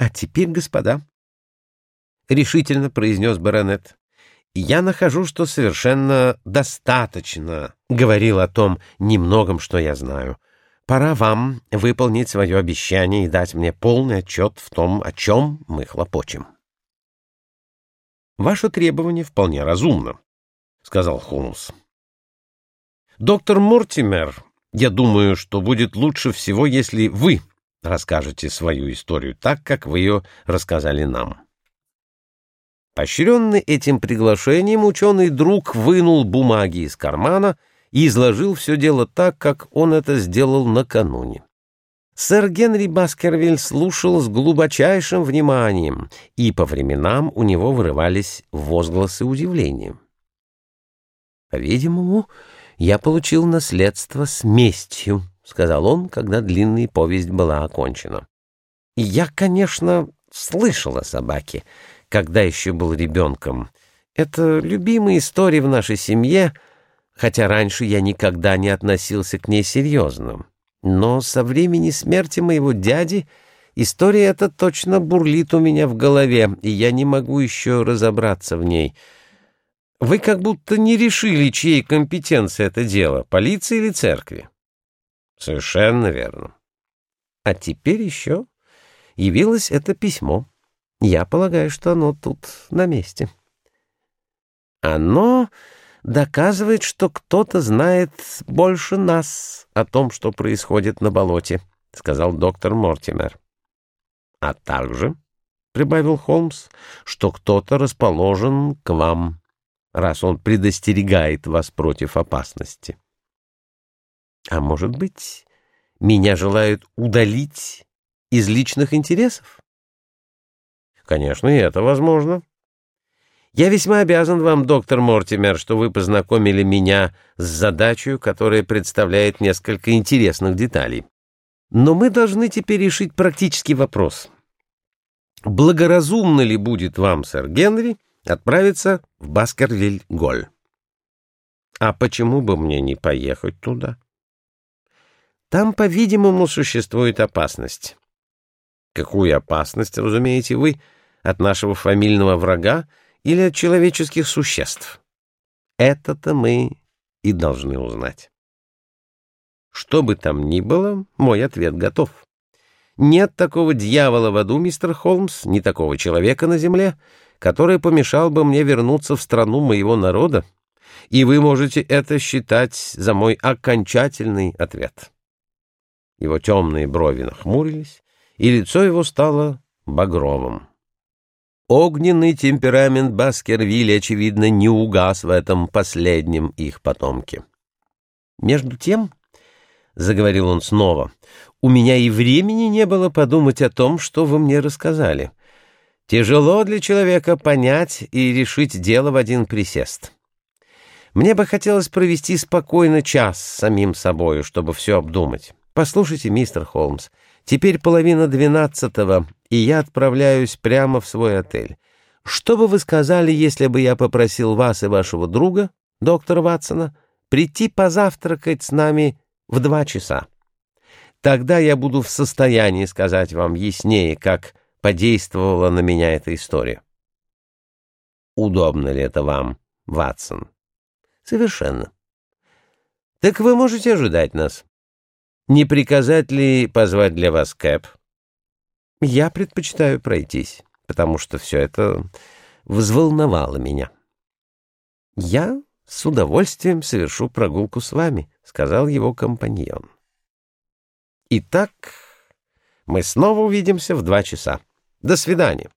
А теперь, господа, — решительно произнес баронет, — я нахожу, что совершенно достаточно говорил о том немногом, что я знаю. Пора вам выполнить свое обещание и дать мне полный отчет в том, о чем мы хлопочем. Ваше требование вполне разумно, — сказал Холмс. Доктор Мортимер, я думаю, что будет лучше всего, если вы расскажете свою историю так, как вы ее рассказали нам. Поощренный этим приглашением, ученый друг вынул бумаги из кармана и изложил все дело так, как он это сделал накануне. Сэр Генри Баскервиль слушал с глубочайшим вниманием, и по временам у него вырывались возгласы удивления. По-видимому, я получил наследство с местью, — сказал он, когда длинная повесть была окончена. Я, конечно, слышал о собаке, когда еще был ребенком. Это любимая история в нашей семье, хотя раньше я никогда не относился к ней серьезно. Но со времени смерти моего дяди история эта точно бурлит у меня в голове, и я не могу еще разобраться в ней. Вы как будто не решили, чьей компетенция это дело, полиции или церкви. Совершенно верно. А теперь еще явилось это письмо. Я полагаю, что оно тут на месте. Оно доказывает, что кто-то знает больше нас о том, что происходит на болоте, — сказал доктор Мортимер. — А также, — прибавил Холмс, — что кто-то расположен к вам, раз он предостерегает вас против опасности. А может быть, меня желают удалить из личных интересов? Конечно, и это возможно. Я весьма обязан вам, доктор Мортимер, что вы познакомили меня с задачей, которая представляет несколько интересных деталей. Но мы должны теперь решить практический вопрос. Благоразумно ли будет вам, сэр Генри, отправиться в Баскервиль-Голь? А почему бы мне не поехать туда? Там, по-видимому, существует опасность. Какую опасность, разумеете вы, от нашего фамильного врага или от человеческих существ? Это-то мы и должны узнать. Что бы там ни было, мой ответ готов. Нет такого дьявола в аду, мистер Холмс, ни такого человека на земле, который помешал бы мне вернуться в страну моего народа, и вы можете это считать за мой окончательный ответ. Его темные брови нахмурились, и лицо его стало багровым. Огненный темперамент Баскервилля, очевидно, не угас в этом последнем их потомке. «Между тем», — заговорил он снова, — «у меня и времени не было подумать о том, что вы мне рассказали. Тяжело для человека понять и решить дело в один присест. Мне бы хотелось провести спокойно час с самим собою, чтобы все обдумать». Послушайте, мистер Холмс, теперь половина двенадцатого, и я отправляюсь прямо в свой отель. Что бы вы сказали, если бы я попросил вас и вашего друга, доктора Ватсона, прийти позавтракать с нами в два часа? Тогда я буду в состоянии сказать вам яснее, как подействовала на меня эта история. Удобно ли это вам, Ватсон? Совершенно. Так вы можете ожидать нас. Не приказать ли позвать для вас кэп? Я предпочитаю пройтись, потому что все это взволновало меня. Я с удовольствием совершу прогулку с вами, сказал его компаньон. Итак, мы снова увидимся в два часа. До свидания.